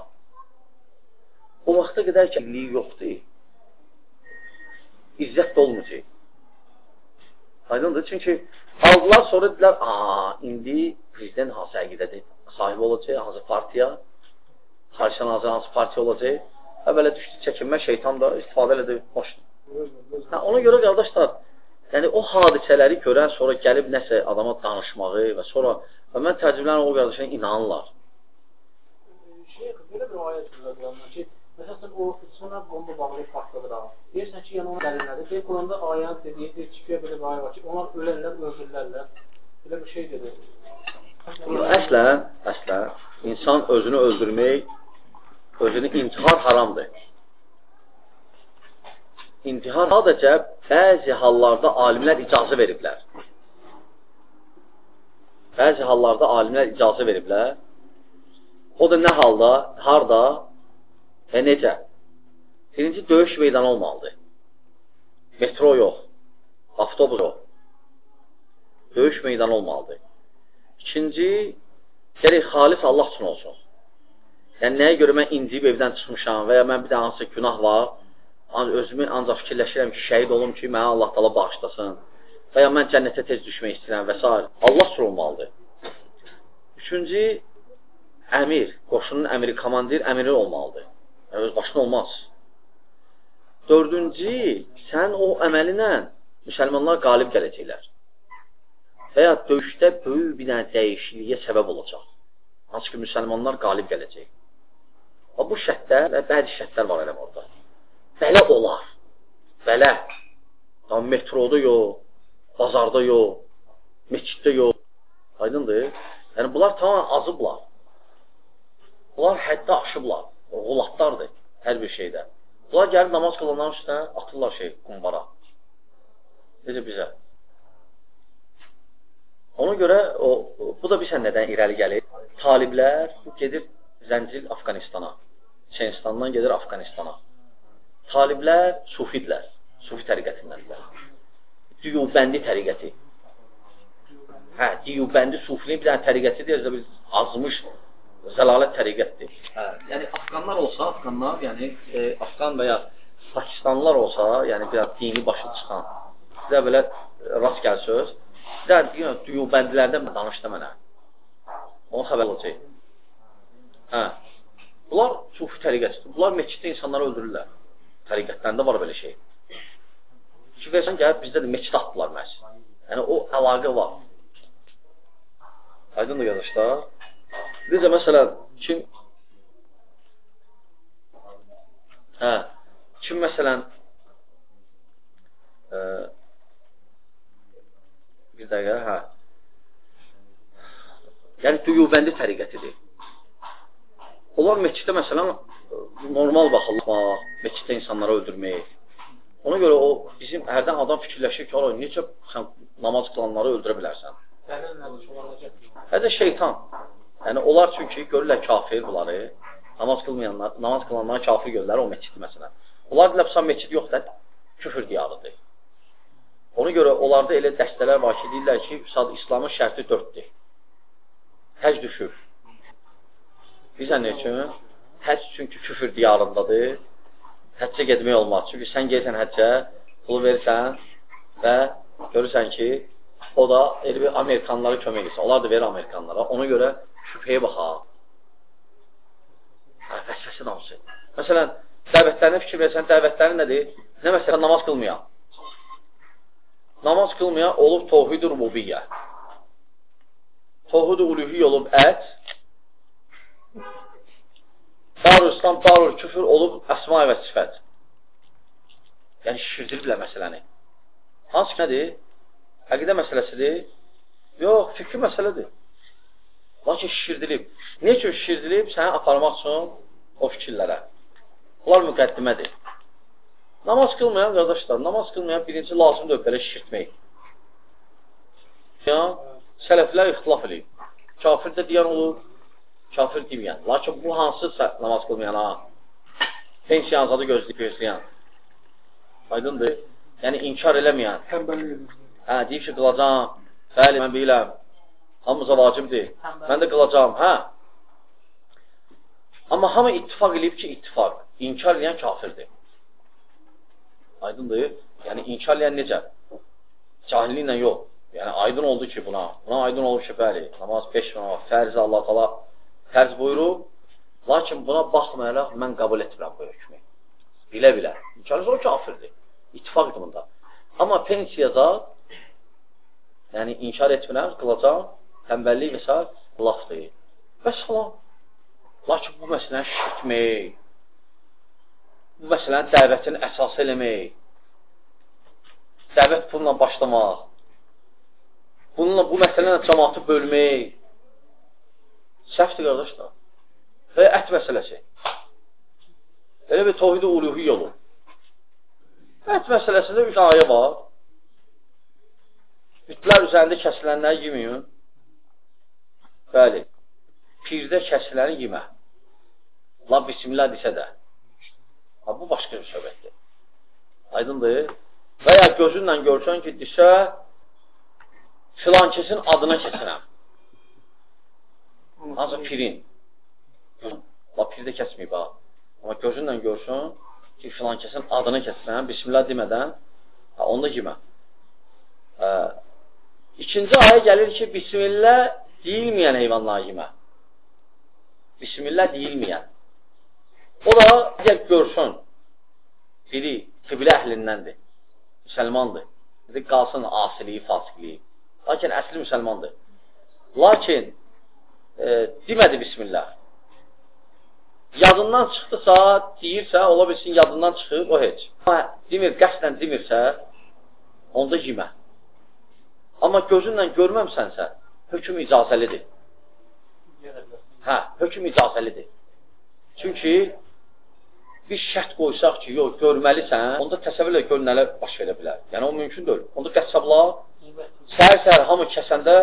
O vaxta qədər ki, birliyi yoxdur. İzzət də olmayacaq. Aydındır. Çünki aldılar, sonra dedilər, aa, indi prezident hansı əqidədir? Sahibi olacaq, hansı partiya? Xarşan hansı, hansı partiya olacaq? Əvvələ düşdü çəkinmə, şeytan da istifadə elədi, boşdur. Hə, ona görə qardaşlar, yəni o hadisələri görən, sonra gəlib nəsə adama danışmağı və sonra və mən təcrübələn o qardaşına inanırlar. Şeyx, belə bir ayət qılarlar ki, məsələn, o sonra bomba bağlayıb partladır ha. Deyirsən ki, yəni onun dəlilləri, deyir, Quranda ayət dediyi, deyir, çıkıyor belə bir ayət var ki, onlar ölənlər öldürürlərlər. Belə bir şey dedi. Əslən, əslən, insan özünü öldürmək, özünü intihar haramdır. İntihar sadəcə bəzi hallarda alimlər icazə veriblər. Bəzi hallarda alimlər icazə veriblər. O da nə halda, harda və necə? Birinci, döyüş meydanı olmalıdır. Metro yox, avtobus yox. Döyüş meydanı olmalıdır. İkinci, gərək xalis Allah üçün olsun. Yəni, nəyə görə mən inciyib evdən çıxmışam və ya mən bir də hansısa günah var, özümü ancaq fikirləşirəm ki, şəhid olum ki, mənə Allah tala bağışlasın və ya mən cənnətə tez düşmək istəyirəm və s. Allah üçün olmalıdır. Üçüncü, əmir, qoşunun əmiri, komandir əmiri olmalıdır. Yəni, öz başına olmaz. Dördüncü, sən o əməlinə müsəlmanlar qalib gələcəklər. Və ya döyüşdə böyük bir dənə dəyişikliyə səbəb olacaq. Hansı ki, müsəlmanlar qalib gələcək. Bu şərtlər və bəzi şərtlər var elə orada. Belə olar. Belə. Tam metroda yox, bazarda yox, meçiddə yox. Aydındır? Yəni, bunlar tamam azıblar. Bunlar həddə aşıblar. Qulatlardır hər bir şeydə. Bunlar gəlib namaz qılanların üstünə atırlar şey, qumbara. Necə bizə? Ona görə o, bu da bilsən nədən irəli gəlir? Taliblər gedir Zəncil Afqanistana. Çenistandan gedir Afqanistana. Taliblər sufidlər. Sufi təriqətindəndirlər. Diyubəndi təriqəti. Hə, Diyubəndi sufinin bir dənə təriqəti deyir, biz azmış zəlalət təriqətdir. Hə, yəni Afqanlar olsa, Afqanlar, yəni e, Afqan və ya Pakistanlılar olsa, yəni biraz dini başı çıxan, sizə belə rast gəlsəz, sizə yəni, diyubəndilərdən danışdı mənə. Onun xəbər olacaq. Hə. Bunlar sufi təriqətidir. Bunlar meçiddə insanları öldürürlər. Təriqətlərində var belə şey. Ki, versən gəlib bizdə də meçid atdılar məhz. Yəni, o əlaqə var. Aydın da yazışlar. Necə məsələn, kim hə, kim məsələn e, bir dəqiqə, hə yəni düyubəndi təriqətidir. Onlar meçiddə məsələn normal baxırlar, meçiddə insanları öldürmək. Ona görə o bizim hərdən adam fikirləşir ki, necə sən namaz qılanları öldürə bilərsən? Hədə şeytan. Yəni, onlar çünki görürlər kafir bunları, namaz qılmayanlar, namaz qılanlar kafir görürlər o meçidi məsələn. Onlar deyirlər, sən meçid yoxdur, küfür diyarıdır. Ona görə onlarda elə dəstələr var ki, deyirlər ki, sad İslamın şərti dörddür. Həc düşür. Bizə nə üçün? Həc çünki küfür diyarındadır. Həccə getmək olmaz. Çünki sən gelsən həccə, pulu verirsən və görürsən ki, o da elə bir Amerikanlara kömək etsin. Onlar da verir Amerikanlara. Ona görə şübhəyə baxaq. Hə, vəsvəsə dansı. Məsələn, dəvətlərinə fikir versən, dəvətləri nədir? Nə məsələn, namaz qılmayan. Namaz qılmayan olub tohid-i rububiyyə. Tohid-i uluhiyyə olub ət. Darül İslam, darül küfür olub əsma və sifət. Yəni, şişirdiriblər məsələni. Hansı nədir? Əqidə məsələsidir? Yox, fikri məsələdir. Lakin şişirdilib. Ne üçün şişirdilib? Səni aparmaq üçün o fikirlərə. Bunlar müqəddimədir. Namaz qılmayan qardaşlar, namaz qılmayan birinci lazımdır belə şişirtmək. Ya, sələflər ixtilaf edib. Kafir də deyən olur, kafir deməyən. Lakin bu hansı namaz qılmayana? Pensiya azadı gözləyib gözləyən. Aydındır. Yəni, inkar eləməyən. Hə, deyib ki, qılacam. Bəli, mən biləm. Hamımıza vacibdir. Mən də qılacam, hə? Amma hamı ittifak eləyib ki, ittifak. İnkar eləyən kafirdir. Aydındır. Yəni, inkar eləyən necə? Cahilliklə yox. Yəni, aydın oldu ki, buna. Buna aydın olub ki, bəli, namaz 5 namaz, fərzi Allah tala fərz buyurub. Lakin buna baxmayaraq mən qəbul etmirəm bu hökmü. Bilə-bilə. İnkar o kafirdir. İttifaqdır bunda. Amma pensiyada yəni inkar etmirəm, qılacam, tənbəllik və s. lafdır. Və salam. Lakin bu məsələni şirkmək, bu məsələni dəvətin əsas eləmək, dəvət bununla başlamaq, bununla bu məsələni cəmatı bölmək, səhvdir qardaşlar. Və ət məsələsi. Elə bir tovhid-i uluhi yolu. Ət məsələsində üç ayə var. Bütlər üzərində kəsilənləri yeməyin. Bəli, pirdə kəsiləni yemə. La bismillah desə də. Ha, bu başqa bir söhbətdir. Aydındır. Və ya gözünlə görsən ki, desə, filan kesin adına keçirəm. Hansı pirin. La pirdə kəsməyib ha. Amma gözünlə görsün ki, filan kesin adını keçirəm, bismillah demədən, ha, onu da yemə. Hə. İkinci ayə gəlir ki, bismillah deyilməyən heyvanları yemə. Bismillah deyilməyən. O da əgər görsün, biri qiblə əhlindəndir, müsəlmandır. Dedi, qalsın asiliyi, fasiqliyi. Lakin əsli müsəlmandır. Lakin e, demədi bismillah. Yadından çıxdısa, deyirsə, ola bilsin yadından çıxıb, o heç. Amma demir, qəsdən demirsə, onda yemə. Amma gözünlə görməmsənsə, hökm icazəlidir. Hə, hökm icazəlidir. Çünki biz şərt qoysaq ki, yox, görməlisən, onda təsəvvürlə gör nələr baş verə bilər. Yəni, o mümkün deyil. Onda qəssablar səhər-səhər hamı kəsəndə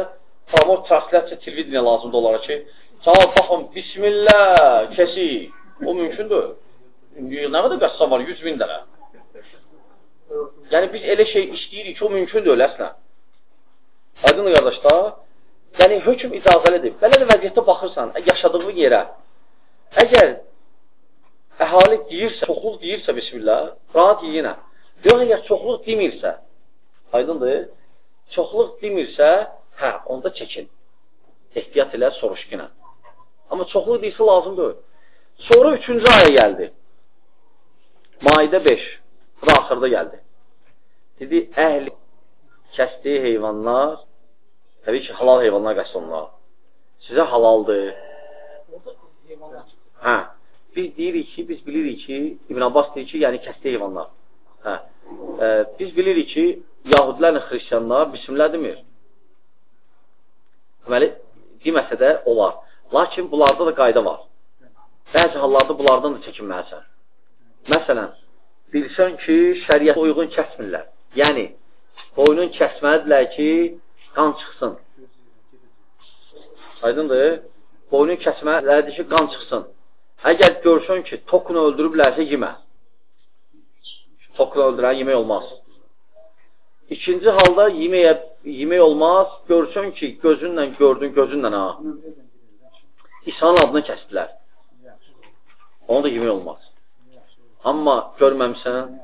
promote translasiya televiziya lazımdır onlara ki, cavab baxın, bismillah, kəsi. O mümkündür. Nə qədər qəssab var? 100 min dənə. Yəni, biz elə şey işləyirik ki, o mümkün deyil əslən. Aydın qardaşlar, yəni hökm icazəlidir. Belə bir vəziyyətdə baxırsan, yaşadığı yerə, əgər əhali deyirsə, çoxluq deyirsə, bismillah, rahat yiyinə. Yox, əgər çoxluq demirsə, aydındır, çoxluq demirsə, hə, onda çəkin. Ehtiyat ilə, soruşqinə. Amma çoxluq deyirsə, lazımdır. Sonra üçüncü aya gəldi. Maidə 5. Bu da axırda gəldi. Dedi, əhli kəsdiyi heyvanlar, təbii ki, halal heyvanlar qəsd onlar. Sizə halaldır. Hə, biz deyirik ki, biz bilirik ki, İbn Abbas deyir ki, yəni kəsdi heyvanlar. Hə. E, biz bilirik ki, Yahudilərlə xristiyanlar bismillah demir. Deməli, deməsə də olar. Lakin bunlarda da qayda var. Bəzi hallarda bunlardan da çəkinməlisən. Məsələn, bilsən ki, şəriyyətə uyğun kəsmirlər. Yəni, boynun kəsməlidirlər ki, qan çıxsın. Aydındır? Boynun kəsməlidirlər ki, qan çıxsın. Əgər görsün ki, tokunu öldürüblərsə, yemə. Tokunu öldürən yemək olmaz. İkinci halda yeməyə, yemək olmaz. Görsün ki, gözünlə gördün, gözünlə ha. İsa'nın adını kəsdilər. Onu da yemək olmaz. Amma görməmsən,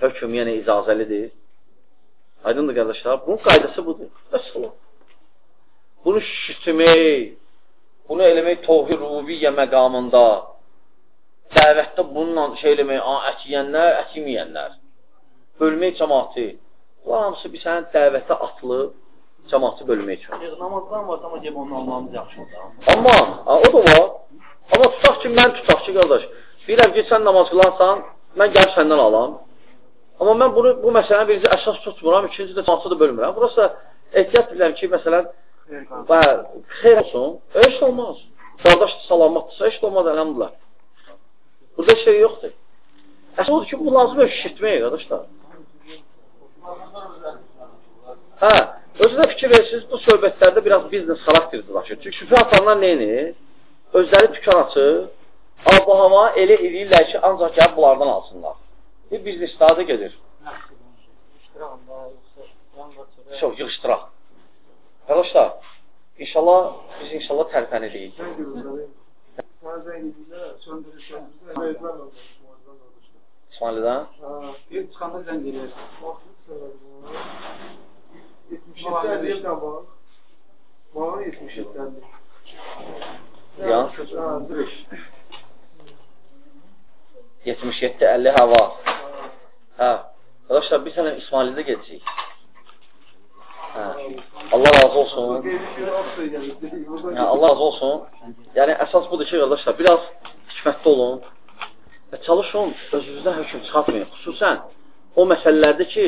hökm yenə icazəlidir. Aydındır qardaşlar, bunun qaydası budur. Əsələ. Bunu şişitmək, Bunu eləmək tohir rubiyyə məqamında dəvətdə bununla şey eləmək, ət yiyənlər, ət yeməyənlər, bölmək cəmatı. Bunlar hamısı bir sənin dəvətə atılıb cəmatı bölmək üçün. Namazdan var, amma deyib onu almamız yaxşıdır. Amma, o da var. Amma tutaq ki, mən tutaq ki, qardaş, bilirəm ki, sən namaz qılarsan, mən gəlib səndən alam. Amma mən bunu, bu məsələni birinci əsas tutmuram, ikinci də cəmatı da bölmürəm. Burası ehtiyat bilirəm ki, məsələn, Və xeyr olsun, heç olmaz. Qardaş salamatdırsa, heç olmaz, əlhamdülillah. Burada şey yoxdur. Əsas odur ki, bu lazım eşitmək, qardaşlar. Hə, özü də fikir verirsiniz, bu söhbətlərdə biraz biznes xarakterdir daşır. Çünki şübhə atanlar neyini? Özləri tükan açır, ab-hava elə eləyirlər ki, ancaq gəlib bunlardan alsınlar. Bir biznesdə gedir. Çox, yığışdıraq. Qardaşlar, inşallah, biz inşallah tərpənirik. İsmailidən? Bir çıxanda zəng eləyir. 77 var. Bana 77 Ya. 77 50 hava. Hə. Arkadaşlar biz hələ İsmaildə gedəcəyik. Hə. Allah razı olsun. Hə, Allah razı olsun. Yəni, əsas budur ki, qardaşlar, biraz hikmətli olun və çalışın, özünüzdən hökum çıxartmayın. Xüsusən o məsələlərdə ki,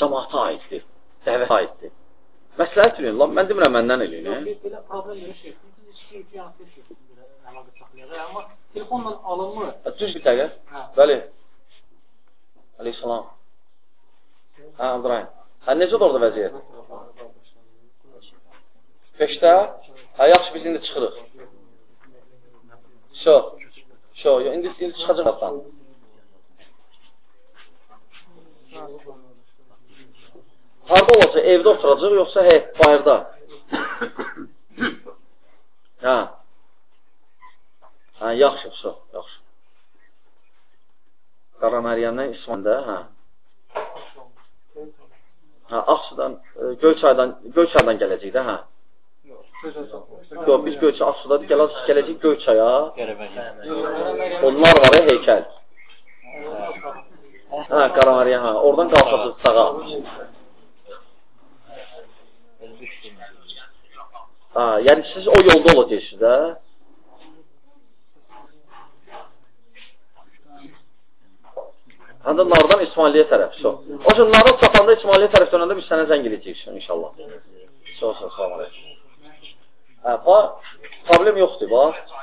cəmaata aiddir, dəvət aiddir. Məsləhət eləyin, lan, mən demirəm, məndən eləyin. Belə problem şey. Biz istəyirik ki, yansı bir şey. Əlaqə saxlayaq. Amma telefonla alınmır. Düz bir dəqiqə. Bəli. Aleyhissalam. Hə, Abdurrahim. Hə, necədir orada vəziyyət? 5-də? Hə, yaxşı, biz indi çıxırıq. Şo, şo, indi, indi çıxacaq atdan. Harada olacaq? Evdə oturacaq, yoxsa hey, bayırda? hə. Hə, yaxşı, şo, yaxşı. Qara Məryəmdən İsmaildə, hə. Hə, Ağsudan, e, Göyçaydan, Göyçaydan gələcək də, hə. Yox, biz Göyçay Asudadır, gəl, gələcək Göyçaya. Onlar var heykəl. Hə, Qaramariya, hə. Oradan qalxacaq sağa. Ha, yəni siz o yolda olacaqsınız da. Həm də nardan İsmailiyyə tərəf. So. O üçün nardan çatanda İsmailiyyə tərəf dönəndə biz sənə zəng edəcəyik inşallah. Sağ olsun, salam aleyküm. Hə, problem yoxdur, bax.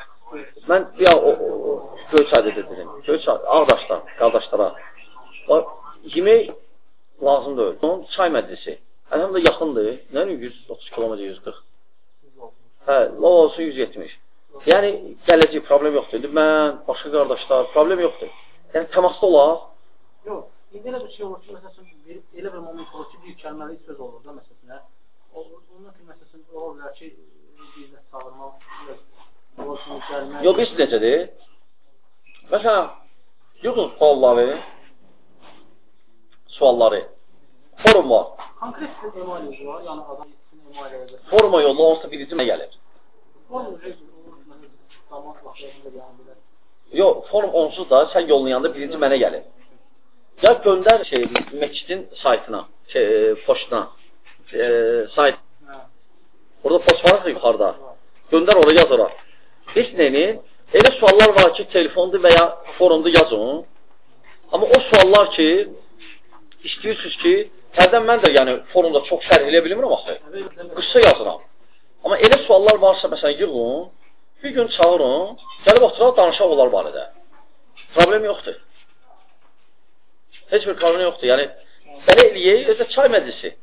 Mən bir o, o, Göyçayda dedim. Göyçay, Ağdaşdan, qardaşlara. Bax, yemək lazım deyil. Onun çay məclisi. Həm də yaxındır. Nə 130 km 140. Hə, lav olsun 170. Yəni, gələcək problem yoxdur. İndi mən, başqa qardaşlar, problem yoxdur. Yəni, təmasda olar. Yox, indi elə bir şey olur ki, məsələn, elə bir moment olur ki, bir kəlməli söz olur da, məsələn, o, ondan ki, məsələn, ola bilər ki, bizə çağırmaq. Yox, biz necədir? Məsələn, yoxuz sualları, sualları, forum var. Konkret bir emaliniz var, yəni adam için emal edir. Foruma yolla, onsuz birinci mənə gəlir. Var mı, şey, olur, məsələn, damat vaxtlarında yəni belə. Yox, forum onsuz da sən yollayanda birinci mənə gəlir. Ya göndər şey, meçidin saytına, şey, e, poçtuna, e, sayt. Hə. Orada post var ya yuxarıda. Göndər oraya yaz ora. Heç neyini, elə suallar var ki, telefonda və ya forumda yazın. Amma o suallar ki, istəyirsiniz ki, hərdən mən də yəni forumda çox şərh eləyə bilmirəm axı. Qısa yazıram. Amma elə suallar varsa, məsələn, yığın, bir gün çağırın, gəlib oturaq, danışaq onlar barədə. Problem yoxdur. Heç bir problem yoxdur. Yəni, belə eləyək, özə çay məclisi.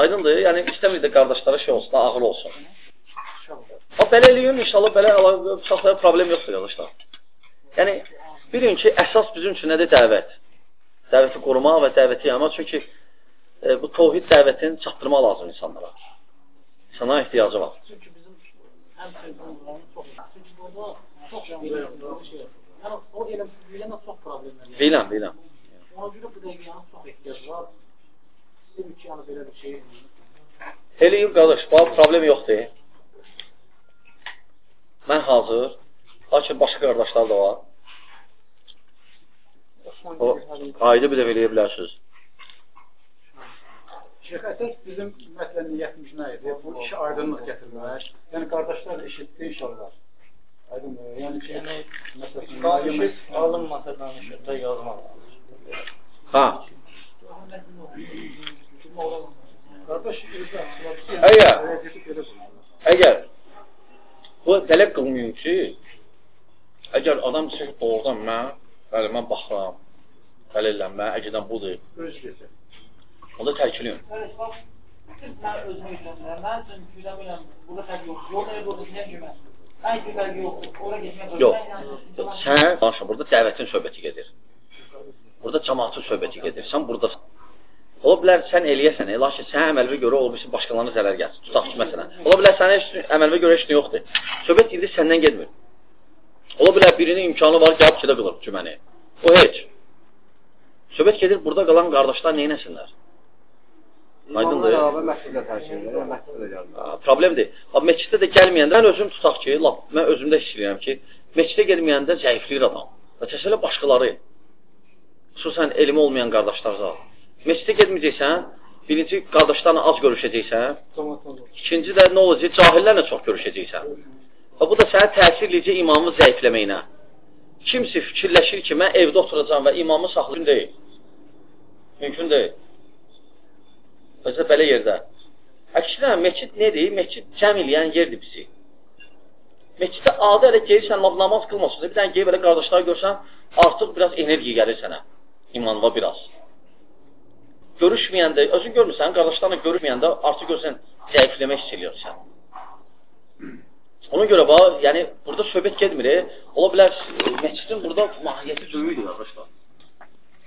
Aydındır, yəni istəmir də qardaşlara şey olsun, ağır olsun. Ha, belə eləyin, inşallah belə uşaqlara problem yoxdur, qardaşlar. Yəni, bilin ki, əsas bizim üçün nədir? Dəvət. Dəvəti qorumaq və dəvəti yaymaq. Çünki e, bu tohid dəvətini çatdırmaq lazım insanlara. Sana ehtiyacı var. Çünki bizim çox, çünki burada çox şey. Yəni o elə bilən çox problemlər. Biləm, biləm. Ona görə bu dəqiqə yəni çox ehtiyac var. İstəyir ki, yəni belə bir şey. Eləyim, qardaş, bu problem yoxdur. Mən hazır. Lakin başqa qardaşlar da var. O, ayda bir də eləyə bilərsiniz. Şeyx əsas bizim məsələn niyyətimiz nə idi? Bu işə aydınlıq gətirmək. Yəni qardaşlar da eşitdi inşallah. Aydındır. Yəni ki, məsələn, Danışıq alınmasa danışıqda yazmaq lazım. Ha, qardaş Əgər- əgər bu tələb qılmıyor ki, əgər adam çıxıb doğrudan mən, bəli, mən baxıram, bəli, eləm, mən əqidən budur, onda tərkiliyim. Mən özümü istəmirəm. Mən üçün gülə biləm, burada fərq yoxdur. Yol nəyə burada? Ən ki fərq yoxdur. Ora getmək Yox, sən, danışın, burada dəvətin söhbəti gedir. Burada cəmaatın söhbəti gedir. Sən burada Ola bilər sən eləyəsən, e, lakin sənin əməlinə görə ola bilsin başqalarına zərər gəlsin. Tutaq ki, məsələn. Ola bilər sənin əməlinə görə heç nə yoxdur. Söhbət gedir səndən getmir. Ola bilər birinin imkanı var, gəlib kidə qılır cüməni. O heç. Söhbət gedir burada qalan qardaşlar nə etsinlər? Aydındır. Problemdir. Abi məsciddə də gəlməyəndə mən özüm tutaq ki, lap mən özümdə hiss edirəm ki, məscidə gəlməyəndə zəifləyir adam. Və təsəllə başqaları. Xüsusən elmi olmayan qardaşlarla. Məscidə getməyəcəksən, birinci qardaşlarla az görüşəcəksən, ikinci də nə olacaq? Cahillərlə çox görüşəcəksən. Və bu da sənə təsir edəcək imamı zəifləməyinə. Kimsə fikirləşir ki, mən evdə oturacam və imamı saxlayım deyil. Mümkün deyil. Özə belə yerdə. Əksinə, meçid nedir? Meçid cəm eləyən yerdir bizi. Meçiddə adı elə gelirsən, namaz qılmasın. Bir dənə geyib elə qardaşları görsən, artıq biraz enerji gəlir sənə. İmanla biraz. Görüşməyəndə, özün görmürsən, qardaşlarla görüşməyəndə artıq görsən, zəifləmək istəyirsən. Ona görə bax, yəni burada söhbət getmir. e. Ola bilər e, məscidin burada mahiyyəti böyükdür qardaşlar.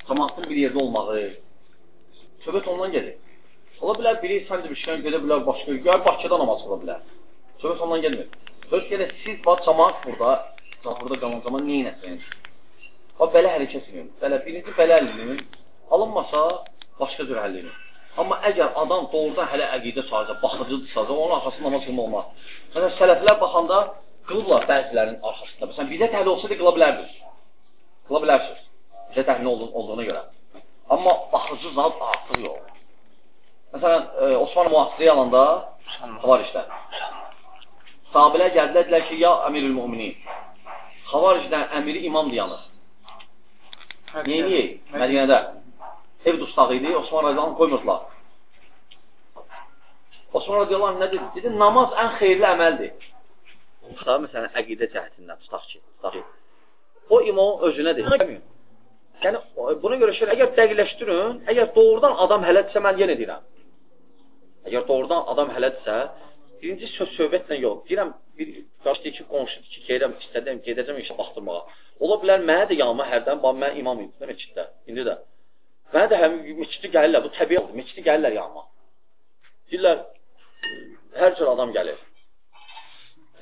Cəmaatın bir yerdə olmağı. Söhbət ondan gəlir. Ola bilər biri sən demişkən gedə bilər başqa, gəl Bakıda namaz qıla bilər. Söhbət ondan gəlmir. Söz gəlir siz bax cəmaat burada, burada qalan zaman nə etsin? Bax belə hərəkət edin. Belə birinci belə əlinin alınmasa başqa cür həll edin. Amma əgər adam doğrudan hələ əqidə sahibsə, baxıcıdırsa, onun arxasında namaz qılmaq olmaz. Məsələn, sələflər baxanda qılıblar bəzilərin arxasında. Məsələn, bidət əhli olsaydı qıla bilərdiniz. Qıla bilərsiniz. Bidət əhli olduğuna görə. Amma baxıcı zat artıq yox. Məsələn, e, Osman mühasirəyə alanda xavarişlər. Sahabələr gəldilər, dedilər ki, ya əmirül müminin, xavarişdən əmiri imam diyanır. Neyini? Mədinədə. Ev dustağı idi, Osman radiyallahu qoymurdular. Osman radiyallahu anh nə dedi? Dedi, namaz ən xeyirli əməldir. Tutaq, məsələn, əqidə cəhətindən tutaq ki, tutaq ki. O imamın özünədir. Yəni, buna görə şey, əgər dəqiqləşdirin, əgər doğrudan adam hələdirsə, mən yenə deyirəm. Əgər doğrudan adam hələdirsə, birinci söz söhbətlə yox. Deyirəm, bir qarşı ki, qonşudur ki, gedirəm, istədim, gedəcəm işə baxdırmağa. Ola bilər, mənə də yanıma hərdən, bax, mən imam idim, məsciddə, indi də. Mənə də həm məscidi gəlirlər, bu təbiətdir, məscidi gəlirlər yanıma. Deyirlər, hər cür adam gəlir.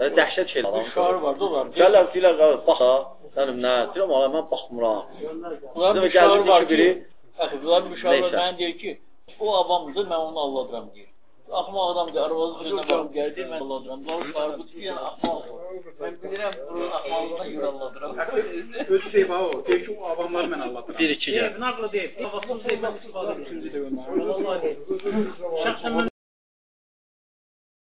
Yəni, dəhşət şey adam. Şuar var da onlar. Gəlirlər, deyirlər, bax, sənim nə, deyirəm, ala, mən baxmıram. Bunların bir şuarı var ki, Əxi, bunların bir şuarı var, mənə deyir ki, o avamdır, mən onu alladıram deyir. Axmaq adamdır, arvazı birində baxıb gəlir, deyir, mən alladıram. Bunların şuarı budur ki, yəni axmaq. Mən bilirəm, bunun axmaqlığına görə alladıram. Özü şey var o. Deyir ki, o avamları mən anlatıram. bir iki gəl. Naqlı deyib. Avamlar şey mən istifadə üçüncü də görməm. Şəxsən mən